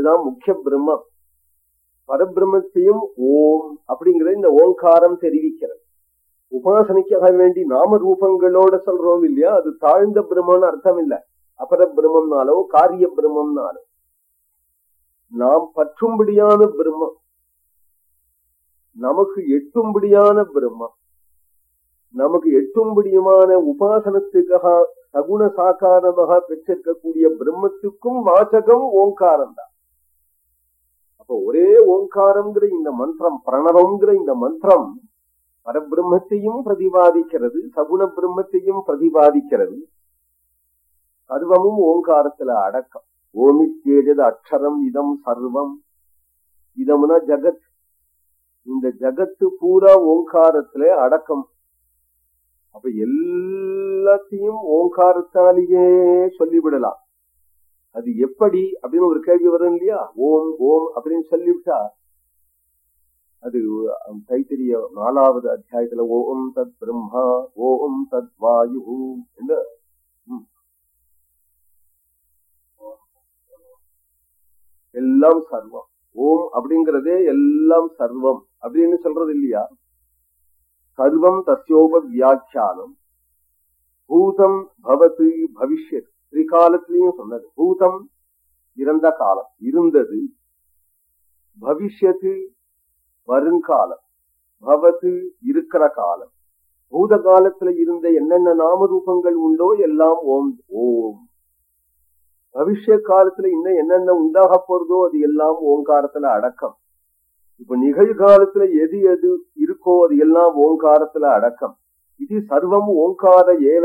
அதுதான் முக்கிய பிரம்மம். பரபிரம்மத்தையும் ஓம் அப்படிங்கிற இந்த ஓங்காரம் தெரிவிக்கிறது. உபாசனைக்காக வேண்டி நாம ரூபங்களோட சொல்றோம் இல்லையா? அது தாழ்ந்த பிரம்மம்னு அர்த்தம் இல்ல. அபர பிரம்மம்னாலோ காரிய பிரம்மம்னாலோ. நாம் பற்றும்படியான பிரம்மம். நமக்கு எட்டும்படியான பிரம்மம். நமக்கு எட்டும்படியுமான உபாசனத்துக்காக சகுண சாக்காரமாக பெற்றிருக்கக்கூடிய பிரம்மத்துக்கும் வாசகம் ஓங்காரம் தான் ஒரே ஓங்காரம்ங்கிற இந்த மந்திரம் பிரணவம்ங்கிற இந்த மந்திரம் பரபிரம்மத்தையும் பிரதிபாதிக்கிறது சகுண பிரம்மத்தையும் பிரதிபாதிக்கிறது. சர்வமும் ஓங்காரத்துல அடக்கம். ஓமித்தேஜது அக்ஷரம் இதம் சர்வம். இதம்னா ஜகத். இந்த ஜகத்து பூரா ஓங்காரத்துல அடக்கம். அப்ப எல்லாத்தையும் ஓங்காரத்தாலேயே சொல்லிவிடலாம். அது எப்படி அப்படின்னு ஒரு கேள்வி வரும் இல்லையா? ஓம் ஓம் அப்படின்னு சொல்லிவிட்டா அது தைத்திரிய நாலாவது அத்தியாயத்துல ஓம் தத் பிரம்மா ஓம் தத் வாயு என்று எல்லாம் சர்வம். ஓம் அப்படிங்கறதே எல்லாம் சர்வம் அப்படின்னு சொல்றது இல்லையா? சர்வம் தஸ்யோப வியாக்கியானம். பூதம் பவத்து பவிஷ்யத். திரிகாலத்திலையும் சொன்னது. பூதம் இறந்த காலம். இருந்தது பவிஷ்யத்து வருங்காலம். பவத்து இருக்கிற காலம். பூத காலத்துல இருந்த என்னென்ன நாமரூபங்கள் உண்டோ எல்லாம் ஓம் ஓம். பவிஷ்ய காலத்துல இன்னும் என்னென்ன உண்டாக போறதோ அது எல்லாம் ஓங்காரத்துல அடக்கம். இப்ப நிகழ்காலத்துல எது எது இருக்கோ அது எல்லாம் ஓங்காரத்துல அடக்கம். இது சர்வம் ஓங்கார ஏவ.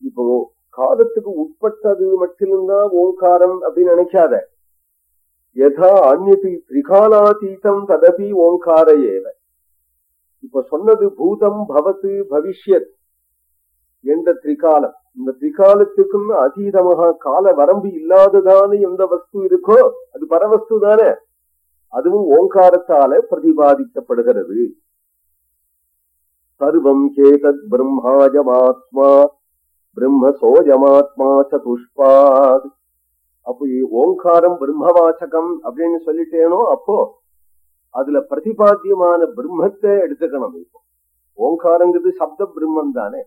இப்போ காலத்துக்கு உட்பட்டது மட்டும்தான் ஓங்காரம் அப்படின்னு நினைக்காத. யதா அந்நது திரிகாலாதீதம் ததபி ஓங்கார ஏவ இப்ப சொன்னது பூதம் பவத்து பவிஷ்யத் என்ற திரிகாலம். இந்த திரிகாலத்துக்கும் அதீதமாக கால வரம்பு இல்லாததான எந்த வஸ்து இருக்கோ அது பரவஸ்து தானே. அதுவும் ஓங்காரத்தால பிரதிபாதிக்கப்படுகிறது. சர்வம் கேதத் பிரம்மாஜமாத்மா பிரம்ம சோஜமாத்மா சதுஷ்பாத் அப்போ ஓங்காரம் பிரம்மவாச்சகம் அப்படின்னு சொல்லிட்டேனோ அப்போ அதுல பிரதிபாத்தியமான பிரம்மத்தை எடுத்துக்கணும் இப்போ ஓங்காரங்கிறது சப்த பிரம்மம் தானே.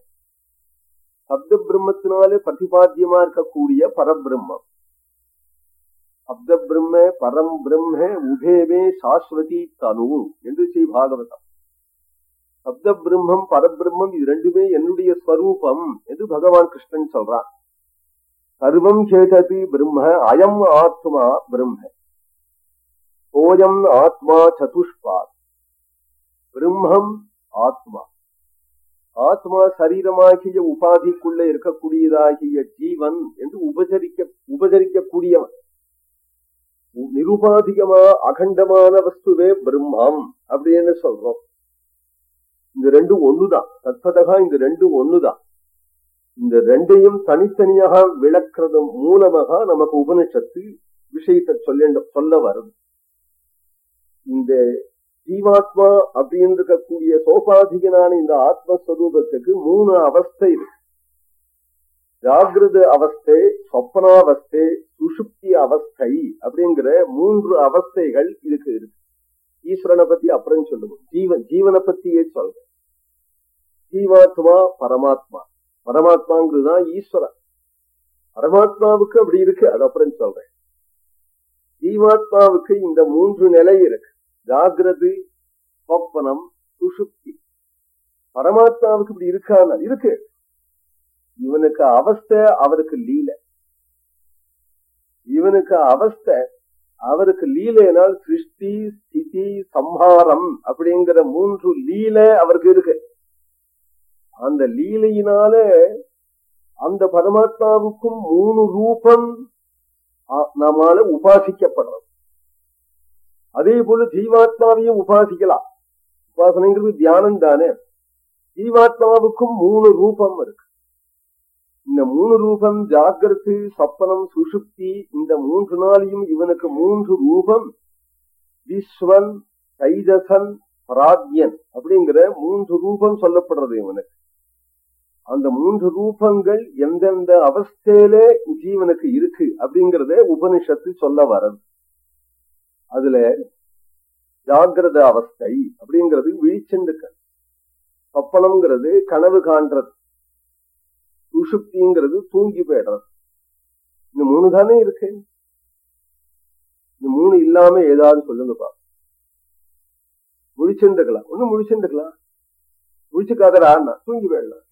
சப்த பிரம்மத்தினாலே பிரதிபாத்தியமா இருக்கக்கூடிய பரபிரம்மம். சப்த பிரம்ம பரம் பிரம்ம உபேமே சாஸ்வதி தனு என்று ஸ்ரீ பாகவதம். சப்த பிரம்மம் பரபிரம்மம் இது ரெண்டுமே என்னுடைய ஸ்வரூபம் என்று பகவான் கிருஷ்ணன் சொல்றான் சர்வம் கேட்டது பிரம்ம அயம் ஆத்மா பிரம்ம. ஓயம் ஆத்மா சதுஷ்பாத் பிரம்மம் ஆத்மா. ஆத்மா சரீரமாகிய உபாதிக்குள்ள இருக்கக்கூடியதாகிய ஜீவன் என்று உபசரிக்க உபசரிக்கக்கூடியவன். நிருபாதிகமா அகண்டமான வஸ்துவே பிரம்மம் அப்படின்னு சொல்றோம். இந்த ரெண்டும் ஒண்ணுதான். தற்பதகா இந்த ரெண்டும் ஒண்ணுதான். இந்த ரெண்டையும் தனித்தனியாக விளக்குறது மூலமாக நமக்கு உபனிஷத்து விஷயத்தை சொல்ல சொல்ல வருது. இந்த ஜீவாத்மா அப்படின்னு இருக்கக்கூடிய சோபாதிகனான இந்த ஆத்மஸ்வரூபத்துக்கு மூணு அவஸ்தை இருக்கு. ஜாகிரத அவஸ்தை சொப்பனாவஸ்தை சுசுப்தி அவஸ்தை அப்படிங்கிற மூன்று அவஸ்தைகள் இதுக்கு இருக்கு. ஈஸ்வரனை பத்தி அப்புறம் சொல்லுவோம். ஜீவன் ஜீவனை பத்தியே சொல்றேன். ஜீவாத்மா பரமாத்மா. பரமாத்மாங்கிறதுதான் ஈஸ்வரன். பரமாத்மாவுக்கு அப்படி இருக்கு அது அப்புறம் சொல்றேன். ஜீவாத்மாவுக்கு இந்த மூன்று நிலை இருக்கு. ஜாகிரது சொப்பனம் சுசுப்தி. பரமாத்மாவுக்கு இப்படி இருக்கான இருக்கு. இவனுக்கு அவஸ்தை அவருக்கு லீல. இவனுக்கு அவஸ்தை அவருக்கு லீலையினால் சிருஷ்டி ஸ்திதி சம்ஹாரம் அப்படிங்கிற மூன்று லீலை அவருக்கு இருக்கு. அந்த லீலையினால அந்த பரமாத்மாவுக்கும் மூணு ரூபம் நம்மால உபாசிக்கப்படுறது அதே போல ஜீவாத்மாவையும் உபாசிக்கலாம். உபாசனைங்கிறது தியானம் தானே ஜீவாத்மாவுக்கும் மூணு ரூபம் இருக்கு. இந்த மூணு ரூபம் ஜாகிரத்து சப்பனம் சுசுப்தி இந்த மூன்று நாளையும் இவனுக்கு மூன்று ரூபம். விஸ்வன் தைஜசன் பிராக்யன் அப்படிங்கிற மூன்று ரூபம் சொல்லப்படுறது இவனுக்கு. அந்த மூன்று ரூபங்கள் எந்தெந்த அவஸ்தையில ஜீவனுக்கு இருக்கு அப்படிங்கறத உபனிஷத்து சொல்ல வரது அதுல ஜாகிரத அவஸ்தை அப்படிங்கிறது விழிச்செண்டுக்கள் கப்பனம்ங்கிறது கனவு காண்றது. சுஷுப்திங்கிறது தூங்கி போயிடுறது இந்த மூணு தானே இருக்கு? இந்த மூணு இல்லாம ஏதாவது சொல்லுங்கப்பா முழிச்சிருந்துக்கலாம். ஒண்ணு முழிச்சிருந்துக்கலாம். முழிச்சுக்காதடா தூங்கி போயிடலாம்.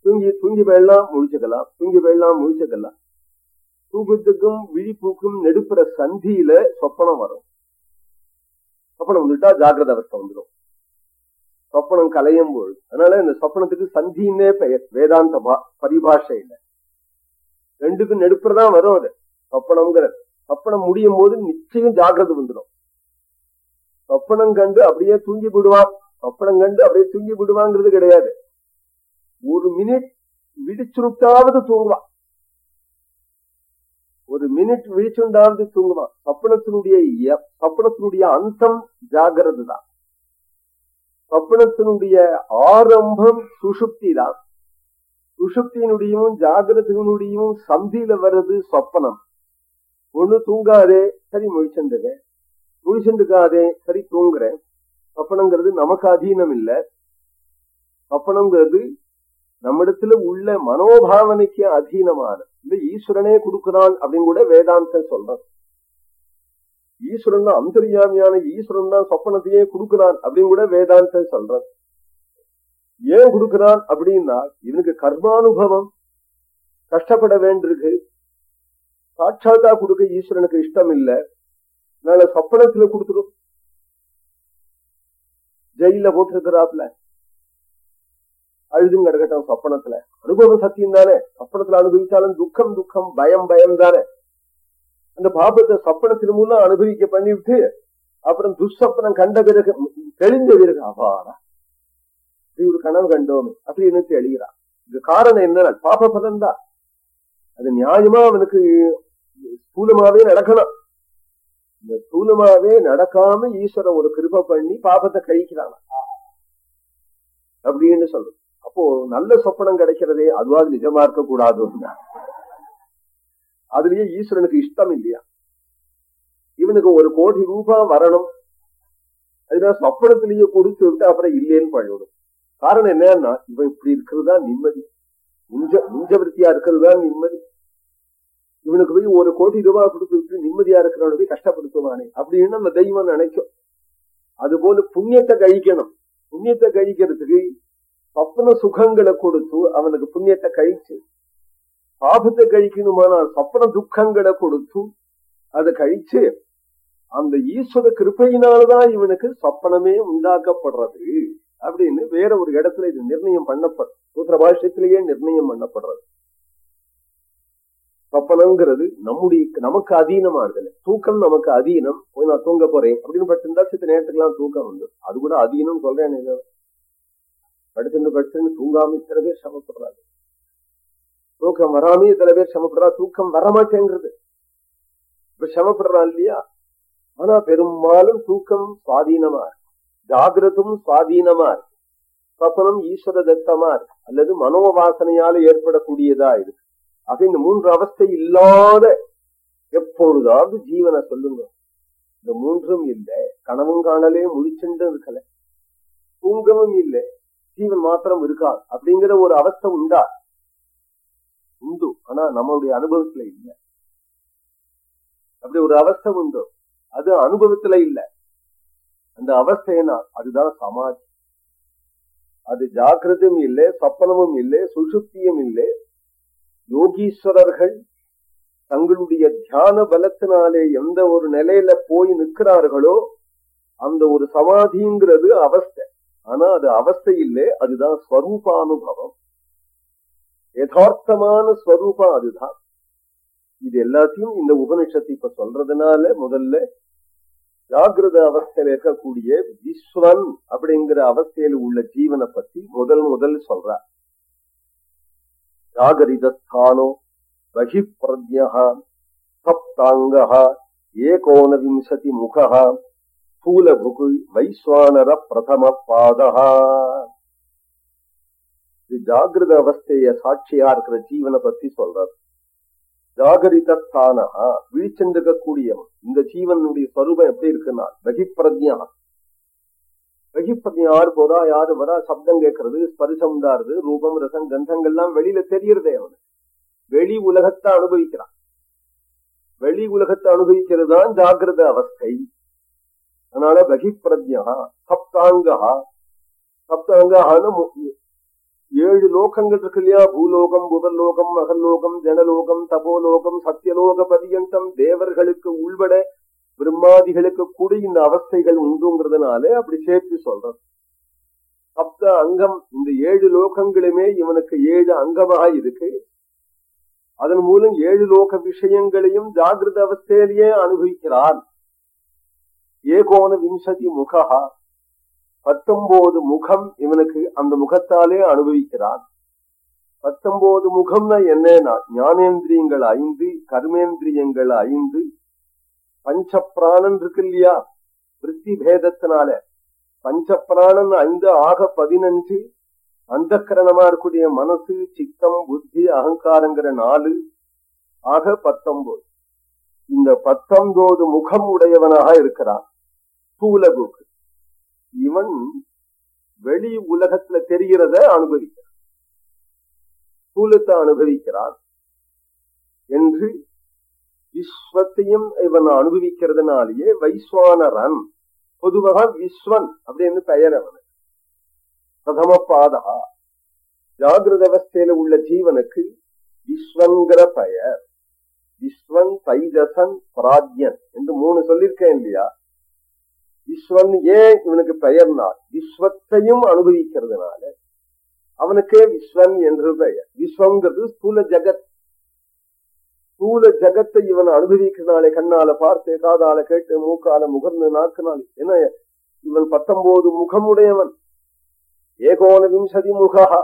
தூங்கி தூங்கி போயிடலாம் முழிச்சுக்கலாம். தூங்கி போயிடலாம் முழிச்சுக்கலாம். தூக்கத்துக்கும் விழிப்புக்கும் நெடுப்புற சந்தியில சொப்பனம் வரும். சொப்பனம் வந்துட்டா ஜாகிரத அவஸ்தை வந்துடும். சொப்பனம் கலையும் போது அதனால இந்த சொப்பனத்துக்கு சந்தின்னே பெயர். வேதாந்த பரிபாஷையில. ரெண்டுக்கும் நெடுப்புறதான் வரும் அது. சொப்பனம்ங்கிறது. சொப்பனம் முடியும் போது நிச்சயம் ஜாகிரதை வந்துடும். சொப்பனம் கண்டு அப்படியே தூங்கி விடுவான் சொப்பனம் கண்டு அப்படியே தூங்கி விடுவாங்கிறது கிடையாது. ஒரு மினிட் விடிச்சுருட்டாவது தூங்குவான் ஒரு மினிட் விழிச்சுண்டாவது தூங்குவான் சொப்பனத்தினுடைய சொப்பனத்தினுடைய அந்தம் ஜாகிரது தான் சப்பனத்தினுடைய ஆரம்பம் சுஷுப்தி தான் சுஷுப்தியினுடையும் ஜாகிரத்தினுடையும் சந்தியில வர்றது சொப்பனம் ஒண்ணு தூங்காதே சரி முழிச்சந்துக முழிச்சந்துக்காதே சரி தூங்குறேன். சொப்பனங்கிறது நமக்கு அதீனம் இல்ல. சொப்பனங்கிறது நம்மிடத்துல உள்ள மனோபாவனைக்கு அதீனமான இந்த ஈஸ்வரனே கொடுக்கிறான் அப்படின்னு கூட வேதாந்தம் சொல்றது ஈஸ்வரன் தான் அந்தரியாமியான ஈஸ்வரன் தான் சொப்பனத்தையே கொடுக்கிறான் அப்படின்னு கூட வேதாந்த சொல்றான் ஏன் கொடுக்கிறான் அப்படின்னா இவனுக்கு கர்மானுபவம் கஷ்டப்பட வேண்டியிருக்கு. சாட்சாத்தா கொடுக்க ஈஸ்வரனுக்கு இஷ்டம் இல்ல அதனால சொப்பனத்துல கொடுத்துடும் ஜெயில போட்டிருக்கிறாப்ல அழுதும் கிடக்கட்டும் சொப்பனத்துல. அனுபவம் சத்தியம் தானே. சொப்பனத்துல அனுபவிச்சாலும் துக்கம் துக்கம் பயம் பயம் தானே. அந்த பாபத்தை சொப்பனத்தின் மூலம் அனுபவிக்க பண்ணிவிட்டு அப்புறம் துஷ்சப்பனம் கண்ட பிறகு தெளிந்த பிறகு அபாரா இப்படி ஒரு கனவு கண்டோமே. அப்படின்னு தெளிகிறான் இதுக்கு காரணம் என்ன பாப பதம் தான் அது நியாயமா அவனுக்கு ஸ்தூலமாவே நடக்கணும். இந்த ஸ்தூலமாவே நடக்காம ஈஸ்வரன் ஒரு கிருப பண்ணி பாபத்தை கழிக்கிறான். அப்படின்னு சொல்றது. அப்போ நல்ல சொப்பனம் கிடைக்கிறதே அதுவாது நிஜமா இருக்க கூடாது அதுலயே ஈஸ்வரனுக்கு இஷ்டம் இல்லையா இவனுக்கு ஒரு கோடி ரூபாய் வரணும் அதுதான் சொப்பனத்திலேயே கொடுத்து விட்டு அப்புறம் இல்லேன்னு பழகிடும் காரணம் என்னன்னா இவன் இப்படி இருக்கிறதா நிம்மதி முஞ்ச முஞ்சவருத்தியா இருக்கிறதா நிம்மதி இவனுக்கு போய் ஒரு கோடி ரூபாய் கொடுத்து விட்டு நிம்மதியா இருக்கிறவனுக்கு கஷ்டப்படுத்துவானே அப்படின்னு நம்ம தெய்வம் நினைக்கும் அது போல புண்ணியத்தை கழிக்கணும் புண்ணியத்தை கழிக்கிறதுக்கு சொப்பன சுகங்களை கொடுத்து அவனுக்கு புண்ணியத்தை கழிச்சு சாபத்தை கழிக்கணுமானால் சொப்பன துக்கங்களை கொடுத்து அதை கழிச்சு அந்த ஈஸ்வர கிருப்பையினால்தான் இவனுக்கு சொப்பனமே உண்டாக்கப்படுறது அப்படின்னு வேற ஒரு இடத்துல இது நிர்ணயம் பண்ணப்படும். சூத்திர பாஷ்யத்திலேயே நிர்ணயம் பண்ணப்படுறது. சொப்பனங்கிறது நம்முடைய நமக்கு அதீனமானதுல தூக்கம் நமக்கு அதீனம். போய் நான் தூங்க போறேன். அப்படின்னு பட்டிருந்தா சித்த நேரத்துக்கெல்லாம் தூக்கம் வந்து அது கூட அதீனம் சொல்றேன் படிச்சுன்னு படிச்சுன்னு தூங்காம இத்தனை பேர் சமப்படுறாங்க தூக்கம் வராமே சில பேர் சமப்படுறா தூக்கம் வரமாட்டேங்கிறது. இப்ப சமப்படுறான் இல்லையா? ஆனா பெரும்பாலும் தூக்கம் சுவாதீனமா இருக்கு. ஜாகிரதும் சுவாதீனமா இருக்கு. சப்பனம் ஈஸ்வர தத்தமா இருக்கு. அல்லது மனோவாசனையால ஏற்படக்கூடியதா இருக்கு. ஆக இந்த மூன்று அவஸ்தை இல்லாத எப்பொழுதாவது ஜீவனை சொல்லுங்க. இந்த மூன்றும் இல்லை. கனவும் காணலே முடிச்சுண்டு இருக்கல. தூங்கவும் இல்லை. ஜீவன் மாத்திரம் இருக்கா? அப்படிங்கிற ஒரு அவஸ்தை உண்டா? உண்டு. ஆனா நம்மளுடைய அனுபவத்துல இல்லை. அப்படி ஒரு அவஸ்தை உண்டு. அது அனுபவத்துல இல்லை. அந்த அவஸ்தைனா அதுதான் சமாதி. அது ஜாக்கிரதும் இல்லை சப்பனமும் இல்லை சுசுப்தியும் இல்லை. யோகீஸ்வரர்கள் தங்களுடைய தியான பலத்தினாலே எந்த ஒரு நிலையில போய் நிற்கிறார்களோ அந்த ஒரு சமாதிங்கிறது அவஸ்தை. ஆனா அது அவஸ்தை இல்லை அதுதான் ஸ்வரூபானுபவம். யதார்த்தமான ஸ்வரூபம் அதுதான். இது எல்லாத்தையும் இந்த உபனிஷத்து இப்ப சொல்றதுனால முதல்ல ஜாகிரத அவஸ்தையில இருக்கக்கூடிய விஸ்வன் அப்படிங்கிற அவஸ்தையில உள்ள ஜீவனை பத்தி முதல் முதல் சொல்ற. ஜாகரிதஸ்தானோ பகி பிரஜா சப்தாங்க ஏகோனவிம்சதி முக ஸ்தூலபுகு வைஸ்வானர பிரதம பாதா ஜாகிரத அவஸ்தைய சாட்சியா இருக்கிற ஜீவனை பத்தி சொல்றார். ஜாகரிதானா விழிச்சென்றிருக்கக்கூடியவன் இந்த ஜீவனுடைய ஸ்வரூபம் எப்படி இருக்குன்னா பகிப்பிரஜா பகிப்பிரஜா யாரு போறா யாரு வரா சப்தம் கேட்கறது ஸ்பரிசம் உண்டாருது ரூபம் ரசம் கந்தங்கள்லாம் வெளியில தெரியறதே அவனு. வெளி உலகத்தை அனுபவிக்கிறான். வெளி உலகத்தை அனுபவிக்கிறது தான் ஜாகிரத அவஸ்தை. அதனால பகிப்பிரஜா சப்தாங்கா. சப்தாங்கான ஏழு லோகங்கள் இருக்கு இல்லையா? பூலோகம் புதர்லோகம் மகல்லோகம் ஜனலோகம் தபோலோகம் சத்தியலோக பதியந்தம் தேவர்களுக்கு உள்பட பிரம்மாதிகளுக்கு கூட இந்த அவஸ்தைகள் உண்டுங்கிறதுனால அப்படி சேர்த்து சொல்றது சப்த அங்கம் இந்த ஏழு லோகங்களுமே இவனுக்கு ஏழு அங்கமாக இருக்கு. அதன் மூலம் ஏழு லோக விஷயங்களையும் ஜாகிரத அவஸ்தையிலேயே அனுபவிக்கிறான். ஏகோன விம்சதி முகா பத்தொன்பது முகம் இவனுக்கு அந்த முகத்தாலே அனுபவிக்கிறான். பத்தொன்பது முகம்னா என்னன்னா ஞானேந்திரியங்கள் ஐந்து கர்மேந்திரியங்கள் ஐந்து பஞ்ச பிராணன் இருக்கு இல்லையா? விற்பி பேதத்தினால. பஞ்ச பிராணன் ஐந்து ஆக பதினஞ்சு அந்த கரணமா இருக்கக்கூடிய மனசு சித்தம் புத்தி அகங்காரங்கிற நாலு ஆக பத்தொன்பது இந்த பத்தொன்பது முகம் உடையவனாக இருக்கிறான். ஸ்தூலகுக்கு இவன் வெளி உலகத்துல தெரிகிறத அனுபவிக்கிறான். ஸ்தூலத்தை அனுபவிக்கிறான் என்று விஸ்வத்தையும் இவன் அனுபவிக்கிறதுனாலேயே வைஸ்வானரன் பொதுவாக விஸ்வன் அப்படின்னு பெயர் அவனுக்கு பிரதம பாதா ஜாகிரத அவஸ்தையில உள்ள ஜீவனுக்கு விஸ்வங்கிற பெயர். விஸ்வன் தைஜசன் பிராஜ்யன் என்று மூணு சொல்லியிருக்கேன் இல்லையா? விஸ்வன் ஏன் இவனுக்கு பெயர்னா விஸ்வத்தையும் அனுபவிக்கிறதுனால. அவனுக்கே விஸ்வன் என்று பெயர். விஸ்வங்கிறது ஸ்தூல ஜகத். ஸ்தூல ஜகத்தை இவன் அனுபவிக்கிறனால கண்ணால பார்த்து காதால கேட்டு மூக்கால முகர்ந்து நாக்குனால. என்ன? இவன் பத்தொன்பது முகமுடையவன். ஏகோன விம்சதி முகா.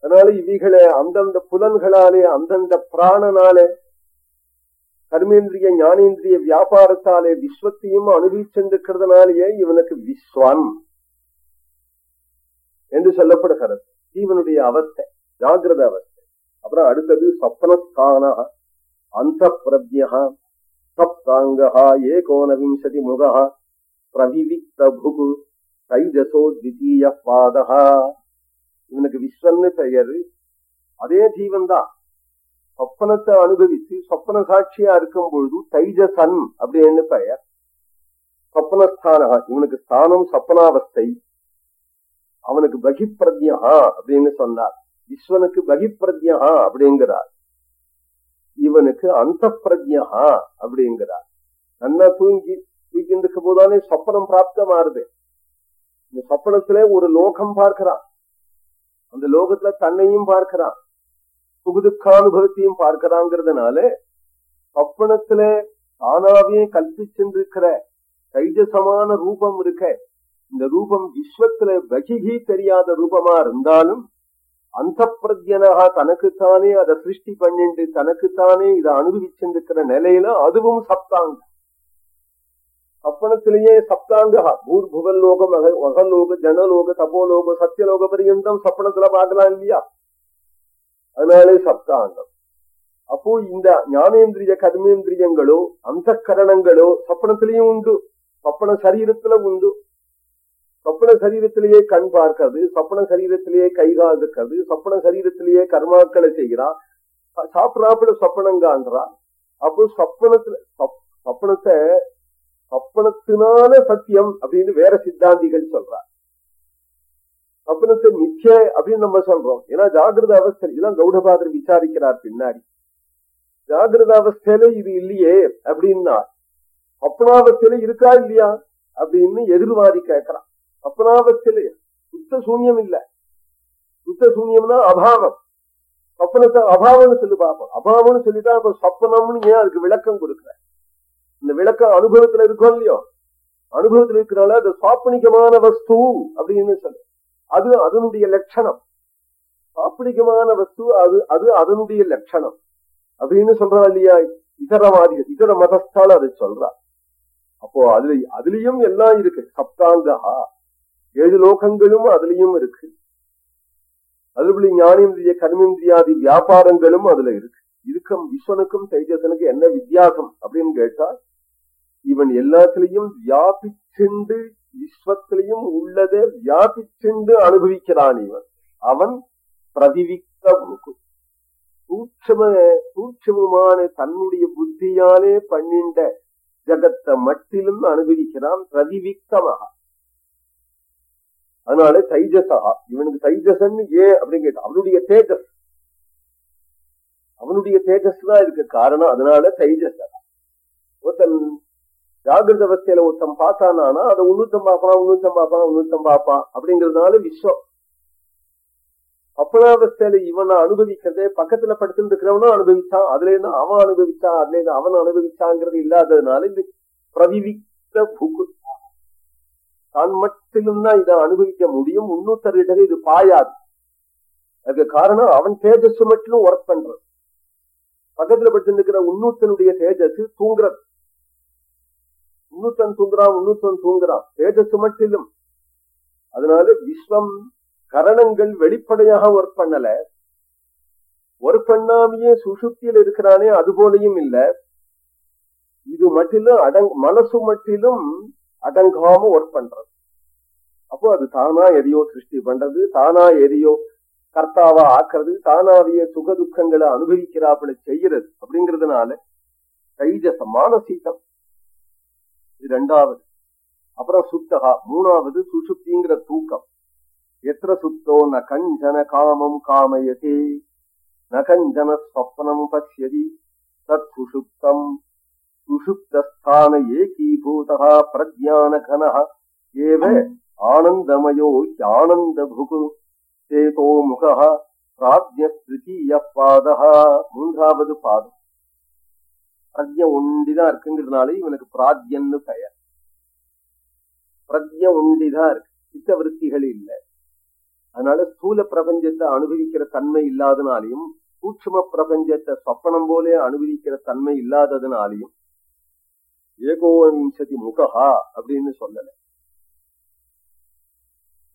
அதனால இவைகளை அந்தந்த புலன்களாலே அந்தந்த பிராணனாலே கர்மேந்திரிய ஞானேந்திரிய வியாபாரத்தாலே விஸ்வத்தையும் அனுபவிச்சென்றிருக்கிறதுனாலேயே இவனுக்கு விஸ்வான் என்று சொல்லப்படுகிறது. ஜீவனுடைய அவஸ்தை ஜாகிரத அவஸ்தை. அப்புறம் அடுத்தது சப்னஸ்தான அந்த பிரத்யா சப்தாங்கா ஏகோனவிம்சதி முகா பிரவிவிக்த புகு தைஜசோ தித்தீய பாதகா இவனுக்கு விஸ்வன்னு பெயர். அதே ஜீவன் தான் சொப்பனத்தை அனுபவித்து சொப்பன சாட்சியா இருக்கும் பொழுது தைஜசன் அப்படின்னு பெயர்? சொப்பனஸ்தானா. இவனுக்கு ஸ்தானம் சொப்பனாவஸ்தை. அவனுக்கு பகிப்பிரத்யா அப்படின்னு சொன்னார். விஸ்வனுக்கு பகிப்பிரத்யா அப்படிங்கிறார். இவனுக்கு அந்த பிரஜா அப்படிங்கிறார். நல்லா தூங்கி தூக்கிட்டு போதானே சொப்பனம் பிராப்தமாறுது. இந்த சொப்பனத்துல ஒரு லோகம் பார்க்கிறான். அந்த லோகத்துல தன்னையும் பார்க்கிறான். சுகுதுக்கானுபவத்தையும் பார்க்கிறாங்கிறதுனால சொப்பனத்துல தானாவே கல்பிச்சென்றிருக்கிற தைஜசமான ரூபம் இருக்க இந்த ரூபம் விஸ்வத்துல பகிகி தெரியாத ரூபமா இருந்தாலும் அந்த பிரஜனாக தனக்குத்தானே அதை சிருஷ்டி பண்ணிட்டு தனக்குத்தானே இதை அனுபவிச்சிருக்கிற நிலையில அதுவும் சப்தாங்க. சப்பனத்திலேயே சப்தாங்க. பூர் புகல்லோக மக மகலோக ஜனலோக தபோலோக சத்தியலோக பரியந்தம் சப்பனத்துல பார்க்கலாம் இல்லையா? அதனாலே சப்தாங்கம். அப்போ இந்த ஞானேந்திரிய கர்மேந்திரியங்களோ அந்த கரணங்களோ சப்பனத்திலையும் உண்டு. சப்பன சரீரத்துல உண்டு. சொப்பன சரீரத்திலேயே கண் பார்க்கிறது சொப்பன சரீரத்திலேயே கைகால் இருக்கிறது சொப்பன சரீரத்திலேயே கர்மாக்களை செய்கிறான் சாப்பிடாப்புல சொப்பனம் காண்றான் அப்போ சொப்பனத்துல சொப்பனத்தை சொப்பனத்தினால சத்தியம் அப்படின்னு வேற சித்தாந்திகள் சொல்றார் சொப்பனத்தை மிச்சே அப்படின்னு நம்ம சொல்றோம். ஏன்னா ஜாகிரத அவஸ்தை இதெல்லாம் கௌடபாதர் விசாரிக்கிறார் பின்னாடி. ஜாகிரத அவஸ்தையில இது இல்லையே அப்படின்னா சொப்பனாவஸ்தையில இருக்கா இல்லையா அப்படின்னு எதிர்வாதி கேட்கிறான். சொப்பனாவஸ்தில சுத்த சூன்யம் இல்ல. சுத்த சூன்யம்னா அபாவம். சொப்பனத்தை அபாவம்னு சொல்லி பார்ப்போம் அபாவம்னு சொல்லிட்டா அப்ப சொப்பனம்னு ஏன் அதுக்கு விளக்கம் கொடுக்குற? இந்த விளக்கம் அனுபவத்துல இருக்கும் இல்லையோ? அனுபவத்துல இருக்கிறனால அது சாப்பனிகமான வஸ்து அப்படின்னு சொல்லு. அது அதனுடைய லட்சணம். சாப்பனிகமான வஸ்து அது அது அதனுடைய லட்சணம். அப்படின்னு சொல்றா இல்லையா? இதரவாதிகள் இதர மதஸ்தால அது சொல்றா அப்போ அதுல அதுலயும் எல்லாம் இருக்கு. சப்தாங்கா ஏழு லோகங்களும் அதுலயும் இருக்கு. அதுபடி ஞானேந்திரிய கர்மேந்திரியாதி வியாபாரங்களும் அதுல இருக்கு. இதுக்கும் விஸ்வனுக்கும் தைஜசனுக்கும் என்ன வித்தியாசம் அப்படின்னு கேட்டா இவன் எல்லாத்திலையும் வியாபிச்சுண்டு விஸ்வத்திலையும் உள்ளதே வியாபிச்சென்று அனுபவிக்கிறான் இவன். அவன் பிரதிவிக்க சூட்சம சூட்சமமான தன்னுடைய புத்தியாலே பண்ணிண்ட ஜகத்தை மட்டிலும் அனுபவிக்கிறான் பிரதிவிக்கமாக அதனால தைஜசா இவனுக்கு தைஜசன் ஏன் அப்படின்னு கேட்டான் அவனுடைய தேஜஸ். அவனுடைய தேஜஸ் தான் இருக்கு காரணம் அதனால தைஜசா ஒருத்தன் ஜாகிரத அவஸ்தையில ஒருத்தன் பார்த்தானா அதை உன்னூத்தம் பார்ப்பான் உன்னூத்தம் பார்ப்பான் உன்னூத்தம் பார்ப்பான். அப்படிங்கறதுனால விஸ்வம். அப்பனாவஸ்தையில இவனை அனுபவிக்கிறதே பக்கத்துல படுத்துட்டு இருக்கிறவனும் அனுபவிச்சான் அதுல இருந்து அவன் அனுபவிச்சான் அதுல இருந்து அவன் அனுபவிச்சாங்கிறது இல்லாததுனால இது பிரவிவித்த புக்கு தான் மட்டிலும் தான் இதை அனுபவிக்க முடியும் முன்னூத்தர் இது பாயாது. அதுக்கு காரணம் அவன் தேஜஸ் மட்டும் ஒர்க் பண்றது பக்கத்துல படுத்து இருக்கிற உன்னூத்தனுடைய தேஜஸ் தூங்குறது முன்னூத்தன் தூங்குறான் முன்னூத்தன் தூங்குறான் தேஜஸ் மட்டிலும் அதனால விஸ்வம் கரணங்கள் வெளிப்படையாக ஒர்க் பண்ணல. ஒர்க் பண்ணாமையே சுசுப்தியில் இருக்கிறானே அது போலையும் இல்ல. இது மட்டிலும் அடங் மனசு மட்டிலும் அடங்காம ஒர்க் பண்றது. அப்போ அது தானா எதையோ சிருஷ்டி பண்றது தானா எதையோ கர்த்தாவா ஆக்குறது தானாவிய சுக துக்கங்களை அனுபவிக்கிறாப்புல செய்யறது அப்படிங்கறதுனால தைஜசமான சீதம் இது ரெண்டாவது. அப்புறம் சுத்தகா. மூணாவது சுசுப்திங்கிற தூக்கம். எத்திர சுத்தோ ந கஞ்சன காமம் காமயதே. ந கஞ்சன ஸ்வப்னம் பசியதி தத் சுஷுப்தம் சுஷுப்தஸ்தான ஏகீபூதா பிரஜான கன ஏவ ஆனந்தமயோ ஆனந்த புகு சேதோ முக பிராஜ்ய திருத்தீய பாதா மூன்றாவது பாதம். பிரஜ்ய ஒண்டிதான் இருக்குங்கிறதுனால இவனுக்கு பிராஜ்யன்னு பெயர். பிரஜ்ய ஒண்டிதான் இருக்கு. சித்த விருத்திகள் இல்லை. அதனால ஸ்தூல பிரபஞ்சத்தை அனுபவிக்கிற தன்மை இல்லாதனாலையும் சூட்சும பிரபஞ்சத்தை சொப்பனம் போலே அனுபவிக்கிற தன்மை இல்லாததுனாலையும் ஏகோவிம்சதி முகஹா அப்படின்னு சொல்லல.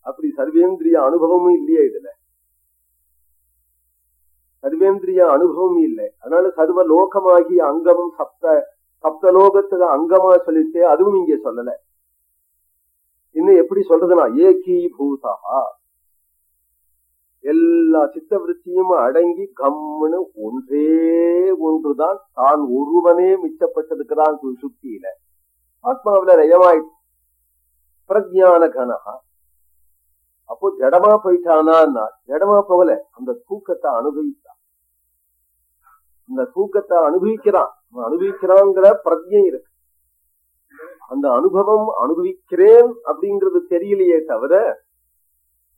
அப்படி சர்வேந்திரிய அனுபவமும் இல்லையே இதுல. சர்வேந்திரிய அனுபவம் இல்லை. அதனால சர்வ லோகமாகிய அங்கம் சப்த சப்தலோகத்துல அங்கமா சொல்லிட்டு அதுவும் இங்கே சொல்லல. இன்னும் எப்படி சொல்றதுன்னா ஏகீ பூதா எல்லா சித்தவருத்தியும் அடங்கி கம்முன்னு ஒன்றே ஒன்றுதான். தான் ஒருவனே மிச்சப்பட்டிருக்கிறான் சுசுப்தியில ஆத்மாவில நயமாயிட்டு பிரஜான கனகா அப்போ ஜடமா போயிட்டானா ஜடமா போகல. அந்த தூக்கத்தை அனுபவித்தான். அந்த தூக்கத்தை அனுபவிக்கிறான். அனுபவிக்கிறாங்கிற பிரஜை இருக்கு. அந்த அனுபவம் அனுபவிக்கிறேன் அப்படிங்கிறது தெரியலையே தவிர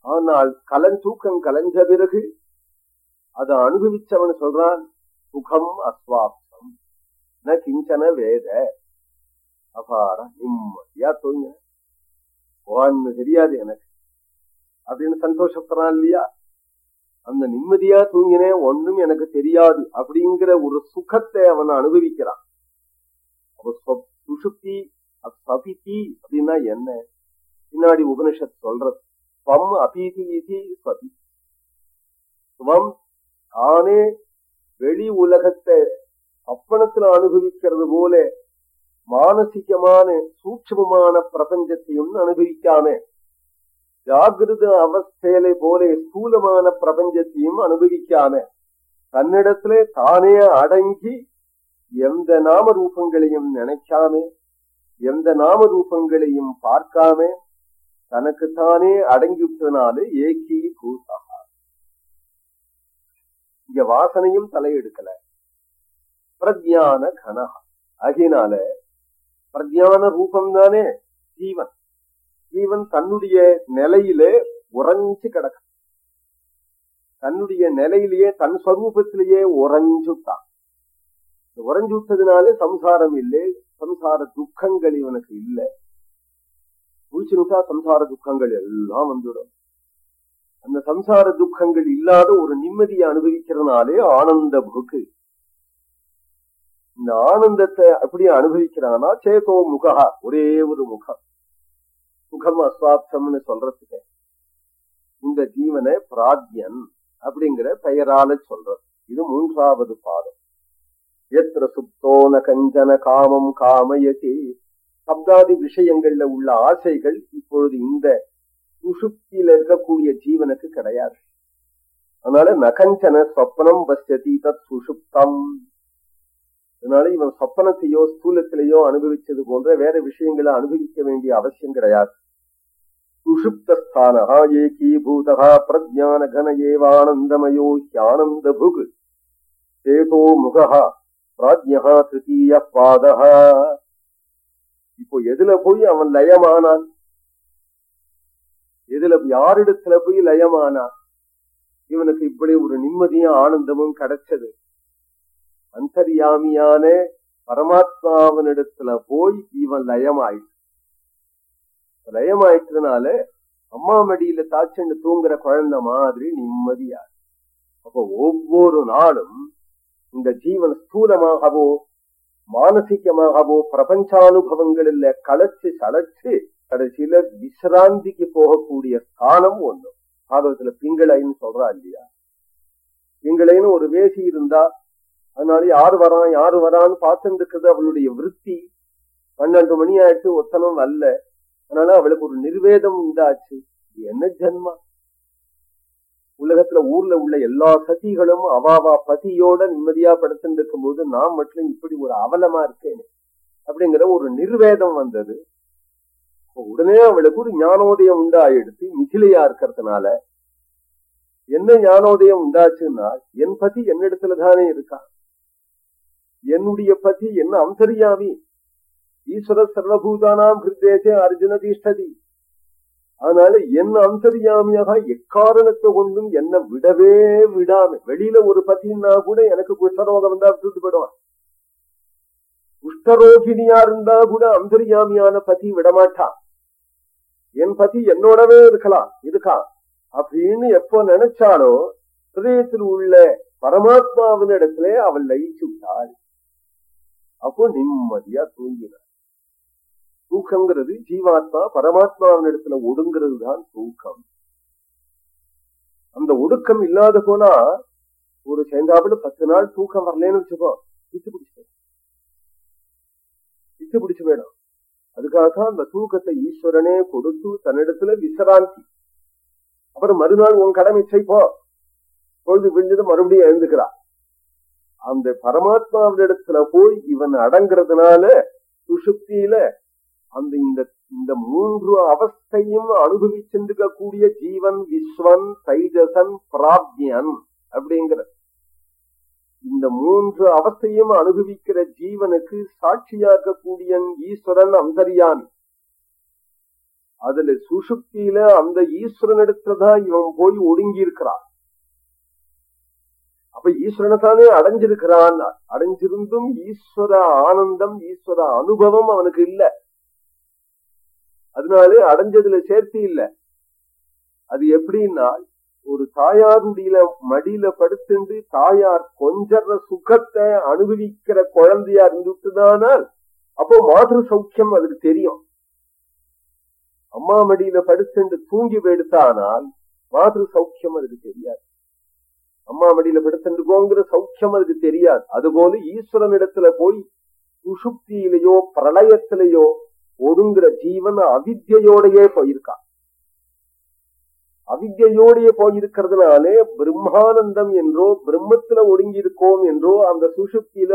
ஆனால் கலந்தூக்கம் கலைஞ்ச பிறகு அதை அனுபவிச்சவன் சொல்றான் சுகம் அஸ்வாப்தம். ந கிஞ்சன வேத. அபார நிம்மதியா தூங்க போன்னு தெரியாது எனக்கு. அப்படின்னு சந்தோஷப்படுறான் இல்லையா? அந்த நிம்மதியா தூங்கினே ஒன்றும் எனக்கு தெரியாது அப்படிங்கிற ஒரு சுகத்தை அவன் அனுபவிக்கிறான். அப்போ சுசுப்தி சபித்தி அப்படின்னா என்ன? பின்னாடி உபனிஷத் சொல்றது ஸ்வம் அபீதி இது சதி. ஸ்வம் தானே வெளி உலகத்தை அப்பணத்துல அனுபவிக்கிறது போல மானசிகமான சூட்சமமான பிரபஞ்சத்தையும் அனுபவிக்காம. ஜாகிருத அவஸ்தையில போல ஸ்தூலமான பிரபஞ்சத்தையும் அனுபவிக்காம தன்னிடத்துல தானே அடங்கி எந்த நாம ரூபங்களையும் நினைக்காம எந்த நாம ரூபங்களையும் பார்க்காம தனக்குத்தானே அடங்கி விட்டதுனால ஏகி இங்க வாசனையும் தலையெடுக்கல. பிரஜான கனகா ஆகினால பிரஜான ரூபம் தானே ஜீவன். ஜீவன் தன்னுடைய நிலையிலே உறைஞ்சு கிடக்கும். தன்னுடைய நிலையிலேயே தன் ஸ்வரூபத்திலேயே உறைஞ்சுட்டான் உறைஞ்சு விட்டதுனாலே சம்சாரம் இல்லை சம்சார துக்கங்கள் இவனுக்கு இல்லை. முடிச்சுட்டா சம்சார துக்கங்கள் எல்லாம் வந்துடும். அந்த சம்சார துக்கங்கள் இல்லாத ஒரு நிம்மதியை அனுபவிக்கிறதுனாலே ஆனந்த புக்கு இந்த ஆனந்தத்தை அப்படியே அனுபவிக்கிறானா? சேதோ முகா ஒரே ஒரு முகம். முகம் அஸ்வாப்தம்னு சொல்றதுக்கு. இந்த ஜீவனை பிராஜ்யன் அப்படிங்கிற பெயரால சொல்றது. இது மூன்றாவது பாதம். எத்திர சுப்தோன கஞ்சன காமம் காமயதி. சப்தாதி விஷயங்கள்ல உள்ள ஆசைகள் இப்பொழுது இந்த சுஷுப்தியில இருக்கக்கூடிய ஜீவனுக்கு கிடையாது. அதனால நகஞ்சன சொப்னம் பசதி தத் சுஷுப்தம் அதனால இவன் சொப்பனத்தையோ ஸ்தூலத்திலேயோ அனுபவிச்சது போன்ற வேற விஷயங்களை அனுபவிக்க வேண்டிய அவசியம் கிடையாது. சுஷுப்தஸ்தானா ஏகீபூதா பிரஜான கன ஏவானந்தமயோ ஹியானந்த புக் சேதோ முகா பிராஜ்யா திருத்தீய பாதா இப்போ எதுல போய் அவன் லயமானான்? எதுல யாரிடத்துல போய் லயமானான்? இவனுக்கு இப்படி ஒரு நிம்மதியும் ஆனந்தமும் கிடைச்சது. அந்தரியாமியான பரமாத்மாவனிடத்துல போய் இவன் லயமாயிட்டு லயமாயிட்டதுனால அம்மா மடியில தாச்சண்டு தூங்குற குழந்தை மாதிரி நிம்மதியா அப்ப ஒவ்வொரு நாளும் இந்த ஜீவன் ஸ்தூலமாகவோ மானசிகமாகவோ பிரபஞ்சானுபவங்களில் களைச்சு சளைச்சு கடைசியில விசிராந்திக்கு போகக்கூடிய ஸ்தானம் ஒண்ணு. பாகவத்துல பிங்களைன்னு சொல்றா இல்லையா? பிங்களைன்னு ஒரு வேசி இருந்தா அதனால யாரு வரான் யாரு வரான்னு பார்த்துட்டு இருக்கிறது அவளுடைய விற்பி பன்னெண்டு மணி ஆயிட்டு ஒத்தனம் அல்ல அதனால அவளுக்கு ஒரு நிர்வேதம் உண்டாச்சு. என்ன ஜென்மா? உலகத்துல ஊர்ல உள்ள எல்லா சதிகளும் அவாவா பதியோட நிம்மதியா படுத்துட்டு இருக்கும் போது நான் மட்டும் இப்படி ஒரு அவலமா இருக்கேன் அப்படிங்கிற ஒரு நிர்வேதம் வந்தது. உடனே அவளுக்கு ஒரு ஞானோதயம் உண்டாயிடுத்து மிதிலையா இருக்கிறதுனால. என்ன ஞானோதயம் உண்டாச்சுன்னா என் பதி என்னிடத்துல தானே இருக்கா? என்னுடைய பதி என்ன அந்தரியாமி ஈஸ்வர சர்வபூதானாம் ஹிருதேசே அர்ஜுன தீஷ்டதி. அதனால என்ன அந்தரியாமியாக எக்காரணத்தை கொண்டும் என்ன விடவே விடாம வெளியில ஒரு பத்தின்னா கூட எனக்கு குஷ்டரோகம் வந்தா விட்டுட்டு போயிடுவான். குஷ்டரோகிணியா இருந்தா கூட அந்தரியாமியான பதி விடமாட்டான் என் பதி என்னோடவே இருக்கலாம் இருக்கா? அப்படின்னு எப்போ நினைச்சாலோ ஹிருதயத்தில் உள்ள பரமாத்மாவின் இடத்துல அவள் லயிச்சு விட்டாள். அப்போ நிம்மதியா தூங்கினார். தூக்கங்கிறது ஜீவாத்மா பரமாத்மாவின் இடத்துல ஒடுங்கிறது தான் தூக்கம். அந்த ஒடுக்கம் இல்லாத போனா ஒரு சேர்ந்தாப்புல பத்து நாள் தூக்கம் வரலன்னு வச்சுக்கோ திட்டு பிடிச்சு பிச்சு பிடிச்சு வேணும் அதுக்காக அந்த தூக்கத்தை ஈஸ்வரனே கொடுத்து தன்னிடத்துல விசராந்தி. அப்புறம் மறுநாள் உன் கடமை செய்ப்போ பொழுது விழுந்தது மறுபடியும் எழுந்துக்கிறான் அந்த பரமாத்மாவிடத்துல போய் இவன் அடங்குறதுனால சுசுப்தியில அந்த இந்த இந்த மூன்று அவஸ்தையும் அனுபவிச்சிருக்க கூடிய ஜீவன் விஸ்வன் தைஜசன் பிராப்தியன் அப்படிங்கிற இந்த மூன்று அவஸ்தையும் அனுபவிக்கிற ஜீவனுக்கு சாட்சியாக்கக்கூடிய ஈஸ்வரன் அந்தரியான். அதுல சுசுப்தியில அந்த ஈஸ்வரனிடத்துலதான் இவன் போய் ஒடுங்கி இருக்கிறான் அப்ப ஈஸ்வரனை தானே அடைஞ்சிருக்கிறான். அடைஞ்சிருந்தும் ஈஸ்வர ஆனந்தம் ஈஸ்வர அனுபவம் அவனுக்கு இல்ல. அதனால அடைஞ்சதுல சேர்த்து இல்ல. அது எப்படின்னா ஒரு தாயாருடைய மடியில படுத்துண்டு தாயார் கொஞ்சற சுகத்தை அனுபவிக்கிற குழந்தையா இருந்துட்டுதானால் அப்போ மாதృ சௌக்கியம் அதுக்கு தெரியும். அம்மா மடியில படுத்துண்டு தூங்கி எடுத்தானால் மாதృ சௌக்கியம் அதுக்கு தெரியாது. அம்மா மடியில படுத்துருக்கோங்கிற சௌக்கியம் அதுக்கு தெரியாது. அதுபோல ஈஸ்வரன் இடத்துல போய் சுசுப்தியிலேயோ பிரளயத்திலேயோ ஒடுங்குற ஜீவன் அவித்யோடையே போயிருக்கான் அவித்யோடையே போயிருக்கிறதுனாலே பிரம்மானந்தம் என்றோ பிரம்மத்துல ஒடுங்கி இருக்கோம் என்றோ அந்த சுசுப்தியில